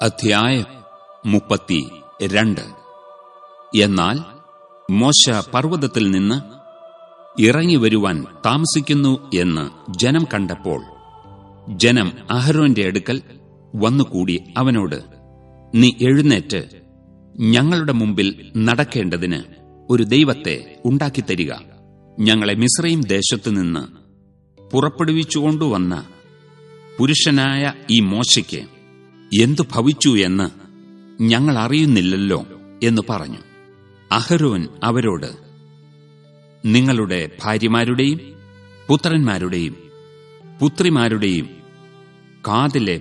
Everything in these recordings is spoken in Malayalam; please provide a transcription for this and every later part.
അധ്യായം മുപ്പത്തി രണ്ട്. എന്നാൽ മോശ പർവതത്തിൽ നിന്ന് ഇറങ്ങി വരുവാൻ താമസിക്കുന്നു എന്ന് ജനം കണ്ടപ്പോൾ ജനം അഹരോന്റെ അടുക്കൽ വന്നുകൂടി അവനോട് നീ എഴുന്നേറ്റ് ഞങ്ങളുടെ മുമ്പിൽ നടക്കേണ്ടതിന് ഒരു ദൈവത്തെ ഉണ്ടാക്കിത്തരിക. ഞങ്ങളെ മിശ്രയും ദേശത്തു നിന്ന് പുറപ്പെടുവിച്ചുകൊണ്ടുവന്ന പുരുഷനായ ഈ മോശയ്ക്ക് എന്തു ഭവിച്ചു എന്ന് ഞങ്ങൾ അറിയുന്നില്ലല്ലോ എന്ന് പറഞ്ഞു. അഹരോൻ അവരോട് നിങ്ങളുടെ ഭാര്യമാരുടെയും പുത്രന്മാരുടെയും പുത്രിമാരുടെയും കാതിലെ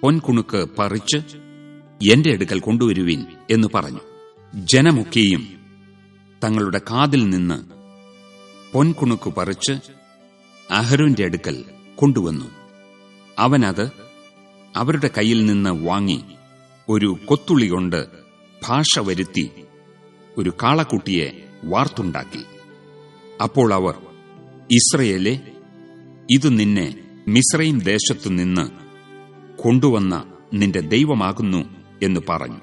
പൊൻകുണുക്ക് പറിച്ച് എന്റെ അടുക്കൽ കൊണ്ടുവരുവിൻ എന്ന് പറഞ്ഞു. ജനമൊക്കെയും തങ്ങളുടെ കാതിൽ നിന്ന് പൊൻകുണുക്ക് പറിച്ച് അഹരോന്റെ അടുക്കൽ കൊണ്ടുവന്നു. അവനത് അവരുടെ കയ്യിൽ നിന്ന് വാങ്ങി ഒരു കൊത്തുളി കൊണ്ട് ഭാഷ വരുത്തി ഒരു കാളക്കുട്ടിയെ വാർത്തുണ്ടാക്കി. അപ്പോൾ അവർ ഇസ്രയേലെ ഇത് നിന്നെ മിസ്രൈം ദേശത്തു നിന്ന് കൊണ്ടുവന്ന നിന്റെ ദൈവമാകുന്നു എന്ന് പറഞ്ഞു.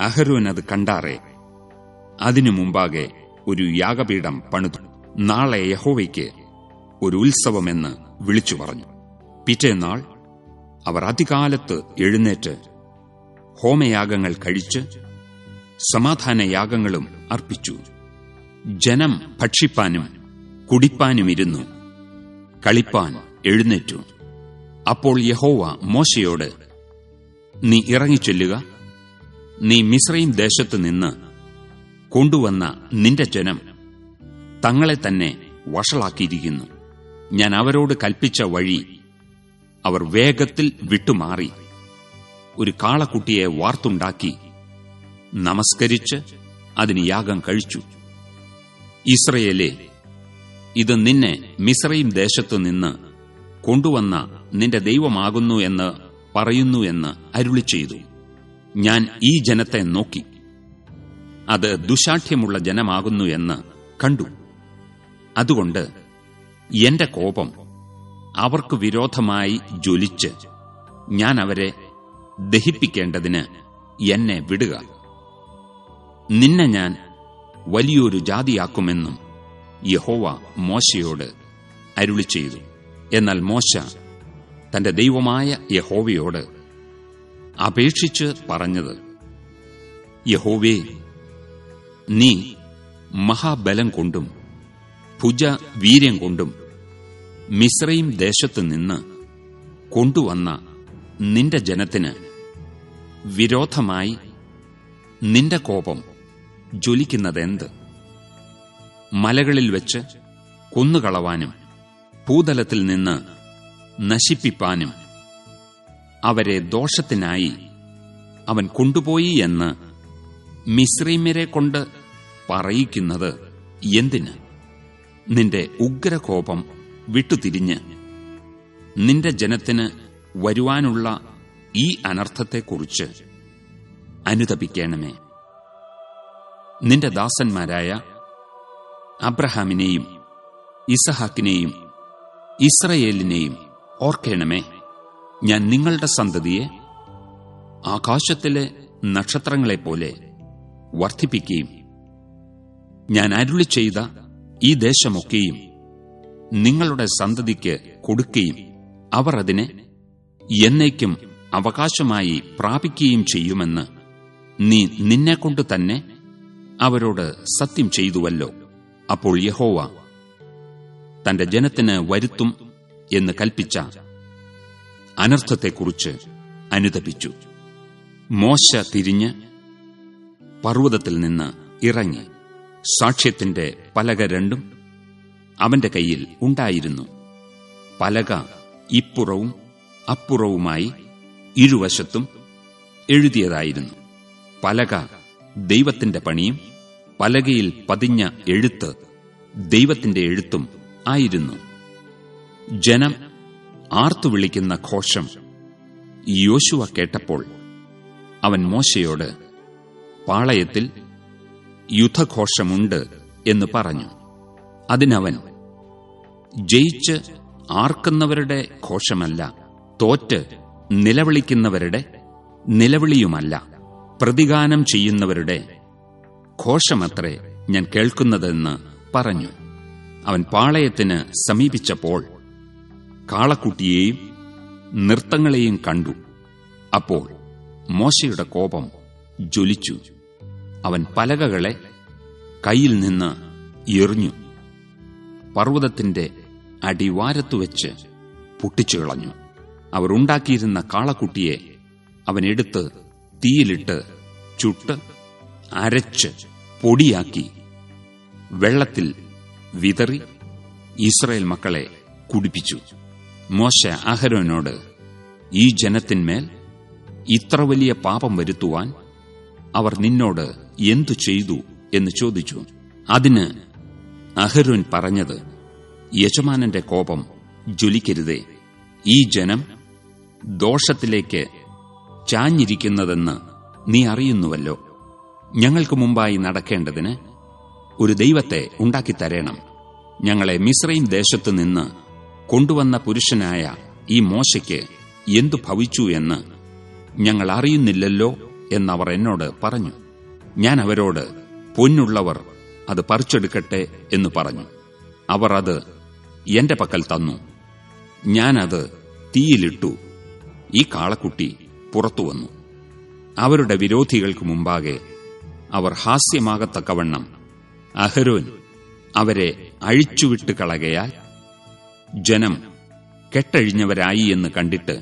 അഹരോൻ അത് കണ്ടാറെ അതിനു മുമ്പാകെ ഒരു യാഗപീഠം പണിതു. നാളെ യഹോവയ്ക്ക് ഒരു ഉത്സവമെന്ന് വിളിച്ചു പറഞ്ഞു. പിറ്റേന്നാൾ അവർ അതികാലത്ത് എഴുന്നേറ്റ് ഹോമയാഗങ്ങൾ കഴിച്ച് സമാധാനയാഗങ്ങളും അർപ്പിച്ചു. ജനം ഭക്ഷിപ്പാനും കുടിപ്പാനുമിരുന്നു കളിപ്പാൻ എഴുന്നേറ്റു. അപ്പോൾ യഹോവ മോശയോട് നീ ഇറങ്ങിച്ചെല്ലുക. നീ മിശ്രയും ദേശത്തു നിന്ന് കൊണ്ടുവന്ന നിന്റെ ജനം തങ്ങളെ തന്നെ വഷളാക്കിയിരിക്കുന്നു. ഞാൻ അവരോട് കൽപ്പിച്ച വഴി അവർ വേഗത്തിൽ വിട്ടുമാറി. ഒരു കാളക്കുട്ടിയെ വാർത്തുണ്ടാക്കി നമസ്കരിച്ച് അതിന് യാഗം കഴിച്ചു. ഇസ്രയേലെ ഇത് നിന്നെ മിസ്രൈം ദേശത്തു നിന്ന് കൊണ്ടുവന്ന നിന്റെ ദൈവമാകുന്നു എന്ന് പറയുന്നു എന്ന് അരുളി ചെയ്തു. ഞാൻ ഈ ജനത്തെ നോക്കി. അത് ദുശാഠ്യമുള്ള ജനമാകുന്നു എന്ന് കണ്ടു. അതുകൊണ്ട് എന്റെ കോപം അവർക്ക് വിരോധമായി ജ്വലിച്ച് ഞാൻ അവരെ ദഹിപ്പിക്കേണ്ടതിന് എന്നെ വിടുക. നിന്നെ ഞാൻ വലിയൊരു ജാതിയാക്കുമെന്നും യഹോവ മോശയോട് അരുളി ചെയ്തു. എന്നാൽ മോശ തന്റെ ദൈവമായ യഹോവയോട് അപേക്ഷിച്ച് പറഞ്ഞത് യഹോവേ നീ മഹാബലം കൊണ്ടും ഭുജ വീര്യം കൊണ്ടും മിശ്രയും ദേശത്തു നിന്ന് കൊണ്ടുവന്ന നിന്റെ ജനത്തിന് വിരോധമായി നിന്റെ കോപം ജ്വലിക്കുന്നതെന്ത്? മലകളിൽ വെച്ച് കൊന്നുകളവാനും ഭൂതലത്തിൽ നിന്ന് നശിപ്പിപ്പാനും അവരെ ദോഷത്തിനായി അവൻ കൊണ്ടുപോയി എന്ന് മിശ്രീമ്യരെ കൊണ്ട് പറയിക്കുന്നത് എന്തിന്? നിന്റെ ഉഗ്രകോപം വിട്ടുതിരിഞ്ഞ്. നിന്റെ ജനത്തിന് വരുവാനുള്ള ഈ അനർത്ഥത്തെക്കുറിച്ച് അനുതപിക്കണമേ. നിന്റെ ദാസന്മാരായ അബ്രഹാമിനെയും ഇസഹാക്കിനെയും ഇസ്രയേലിനെയും ഓർക്കണമേ. ഞാൻ നിങ്ങളുടെ സന്തതിയെ ആകാശത്തിലെ നക്ഷത്രങ്ങളെപ്പോലെ വർദ്ധിപ്പിക്കുകയും ഞാൻ അരുളി ചെയ്ത ഈ ദേശമൊക്കെയും നിങ്ങളുടെ സന്തതിക്ക് കൊടുക്കുകയും അവർ അതിനെ എന്നേക്കും അവകാശമായി പ്രാപിക്കുകയും ചെയ്യുമെന്ന് നീ നിന്നെക്കൊണ്ട് തന്നെ അവരോട് സത്യം ചെയ്തുവല്ലോ. അപ്പോൾ യഹോവ തന്റെ ജനത്തിന് വരുത്തും എന്ന് കൽപ്പിച്ച അനർത്ഥത്തെക്കുറിച്ച് അനുതപിച്ചു. മോശ തിരിഞ്ഞ് പർവതത്തിൽ നിന്ന് ഇറങ്ങി. സാക്ഷ്യത്തിന്റെ പലക രണ്ടും അവന്റെ കയ്യിൽ ഉണ്ടായിരുന്നു. പലക ഇപ്പുറവും അപ്പുറവുമായി ഇരുവശത്തും എഴുതിയതായിരുന്നു. പലക ദൈവത്തിന്റെ പണിയും പലകയിൽ പതിഞ്ഞ എഴുത്ത് ദൈവത്തിന്റെ എഴുത്തും ആയിരുന്നു. ജനം ആർത്തുവിളിക്കുന്ന ഘോഷം യോശുവ കേട്ടപ്പോൾ അവൻ മോശയോട് പാളയത്തിൽ യുദ്ധഘോഷമുണ്ട് എന്ന് പറഞ്ഞു. അതിനവൻ ജയിച്ച് ആർക്കുന്നവരുടെ ഘോഷമല്ല തോറ്റ് നിലവിളിക്കുന്നവരുടെ നിലവിളിയുമല്ല പ്രതിഗാനം ചെയ്യുന്നവരുടെ ഘോഷമത്രേ ഞാൻ കേൾക്കുന്നതെന്ന് പറഞ്ഞു. അവൻ പാളയത്തിന് സമീപിച്ചപ്പോൾ കാളക്കുട്ടിയെയും നൃത്തങ്ങളെയും കണ്ടു. അപ്പോൾ മോശയുടെ കോപം ജ്വലിച്ചു. അവൻ പലകകളെ കയ്യിൽ നിന്ന് എറിഞ്ഞു. പർവതത്തിന്റെ അടിവാരത്തുവെച്ച് പൊട്ടിച്ചു കളഞ്ഞു അവരുണ്ടാക്കിയിരുന്ന കാളക്കുട്ടിയെ അവൻ എടുത്ത് തീയിലിട്ട് ചുട്ട് അരച്ച് പൊടിയാക്കി വെള്ളത്തിൽ വിതറി ഇസ്രായേൽ മക്കളെ കുടിപ്പിച്ചു. മോശ അഹരോനോട് ഈ ജനത്തിന്മേൽ ഇത്ര വലിയ പാപം വരുത്തുവാൻ അവർ നിന്നോട് എന്തു ചെയ്തു? എന്ന് ചോദിച്ചു. അതിന് അഹരോൻ പറഞ്ഞത് യജമാനന്റെ കോപം ജ്വലിക്കരുതേ. ഈ ജനം ദോഷത്തിലേക്ക് ചാഞ്ഞിരിക്കുന്നതെന്ന് നീ അറിയുന്നുവല്ലോ. ഞങ്ങൾക്ക് മുമ്പായി നടക്കേണ്ടതിന് ഒരു ദൈവത്തെ ഉണ്ടാക്കിത്തരേണം. ഞങ്ങളെ മിശ്രയും ദേശത്തു നിന്ന് കൊണ്ടുവന്ന പുരുഷനായ ഈ മോശയ്ക്ക് എന്തു ഭവിച്ചു എന്ന് ഞങ്ങൾ അറിയുന്നില്ലല്ലോ എന്നവർ എന്നോട് പറഞ്ഞു. ഞാൻ അവരോട് പൊന്നുള്ളവർ അത് പറിച്ചെടുക്കട്ടെ എന്ന് പറഞ്ഞു. അവർ അത് എന്റെ പക്കൽ തന്നു. ഞാനത് തീയിലിട്ടു. ഈ കാളക്കുട്ടി പുറത്തുവന്നു അവരുടെ വിരോധികൾക്ക് മുമ്പാകെ അവർ ഹാസ്യമാകത്തക്കവണ്ണം അഹരോൻ അവരെ അഴിച്ചുവിട്ട് കളകയാൽ ജനം കെട്ടഴിഞ്ഞവരായി എന്ന് കണ്ടിട്ട്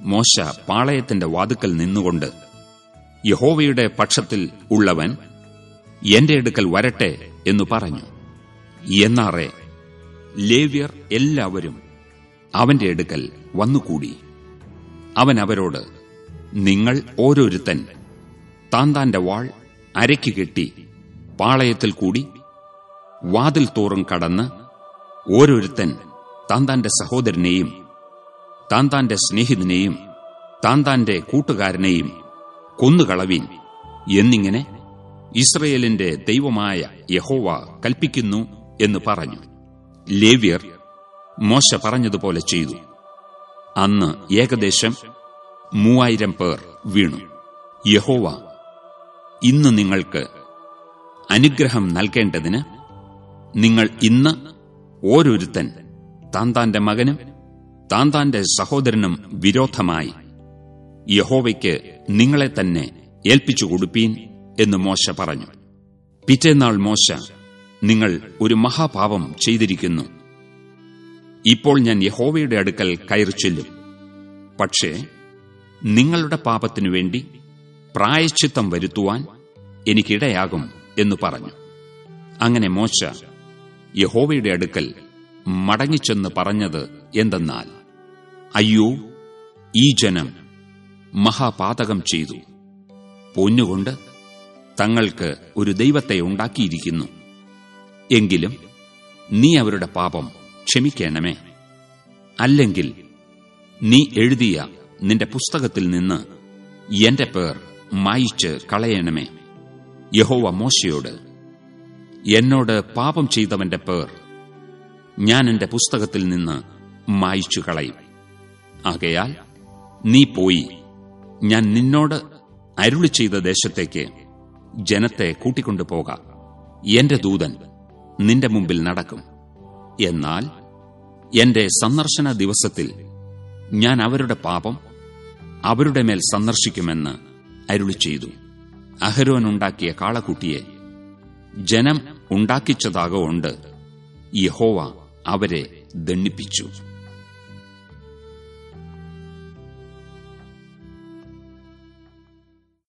മോശ പാളയത്തിന്റെ വാതുക്കൽ നിന്നുകൊണ്ട് യഹോവയുടെ പക്ഷത്തിൽ ഉള്ളവൻ എന്റെ അടുക്കൽ വരട്ടെ എന്നു പറഞ്ഞു. എന്നാറെ ലേവ്യർ എല്ലാവരും അവന്റെ അടുക്കൽ വന്നുകൂടി. അവൻ അവരോട് നിങ്ങൾ ഓരോരുത്തൻ താൻ താന്റെ വാൾ അരയ്ക്ക് കെട്ടി പാളയത്തിൽ കൂടി വാതിൽ തോറും കടന്ന് ഓരോരുത്തൻ താൻ താന്റെ സഹോദരനെയും താൻ താന്റെ സ്നേഹിതനെയും താൻ താന്റെ കൂട്ടുകാരനെയും കൊന്നുകളവീൻ എന്നിങ്ങനെ ഇസ്രയേലിന്റെ ദൈവമായ യഹോവ കൽപ്പിക്കുന്നു എന്ന് പറഞ്ഞു. ലേവ്യർ മോശ പറഞ്ഞതുപോലെ ചെയ്തു. അന്ന് ഏകദേശം മൂവായിരം പേർ വീണു. യഹോവ ഇന്ന് നിങ്ങൾക്ക് അനുഗ്രഹം നൽകേണ്ടതിന് നിങ്ങൾ ഇന്ന് ഓരോരുത്തൻ താൻ താന്റെ മകനും താൻ താന്റെ സഹോദരനും വിരോധമായി യഹോവയ്ക്ക് നിങ്ങളെ തന്നെ ഏൽപ്പിച്ചു കൊടുപ്പീൻ. എന്ന് മോശ പറഞ്ഞു. പിറ്റേന്നാൾ മോശ നിങ്ങൾ ഒരു മഹാപാപം ചെയ്തിരിക്കുന്നു. ഇപ്പോൾ ഞാൻ യഹോവയുടെ അടുക്കൽ കയറി ചെല്ലും. പക്ഷേ നിങ്ങളുടെ പാപത്തിനു വേണ്ടി പ്രായശ്ചിത്തം വരുത്തുവാൻ എനിക്കിടയാകും എന്ന് പറഞ്ഞു. അങ്ങനെ മോശ യഹോവയുടെ അടുക്കൽ മടങ്ങിച്ചെന്ന് പറഞ്ഞത് എന്തെന്നാൽ അയ്യോ ഈ ജനം മഹാപാതകം ചെയ്തു. പൊന്നുകൊണ്ട് തങ്ങൾക്ക് ഒരു ദൈവത്തെ ഉണ്ടാക്കിയിരിക്കുന്നു. എങ്കിലും നീ അവരുടെ പാപം ക്ഷമിക്കണമേ. അല്ലെങ്കിൽ നീ എഴുതിയ നിന്റെ പുസ്തകത്തിൽ നിന്ന് എന്റെ പേർ മായിച്ച് കളയണമേ. യഹോവ മോശയോട് എന്നോട് പാപം ചെയ്തവന്റെ പേർ ഞാൻ എന്റെ പുസ്തകത്തിൽ നിന്ന് മായിച്ചു കളയും. ആകയാൽ നീ പോയി ഞാൻ നിന്നോട് അരുളി ചെയ്ത ദേശത്തേക്ക് ജനത്തെ കൂട്ടിക്കൊണ്ടുപോക. എന്റെ ദൂതൻ നിന്റെ മുമ്പിൽ നടക്കും. എന്നാൽ എന്റെ സന്ദർശന ദിവസത്തിൽ ഞാൻ അവരുടെ പാപം അവരുടെ മേൽ സന്ദർശിക്കുമെന്ന് അരുളി ചെയ്തു. അഹരോൻ ഉണ്ടാക്കിയ കാളക്കുട്ടിയെ ജനം ഉണ്ടാക്കിച്ചതാകൊണ്ട് യഹോവ അവരെ ദണ്ണിപ്പിച്ചു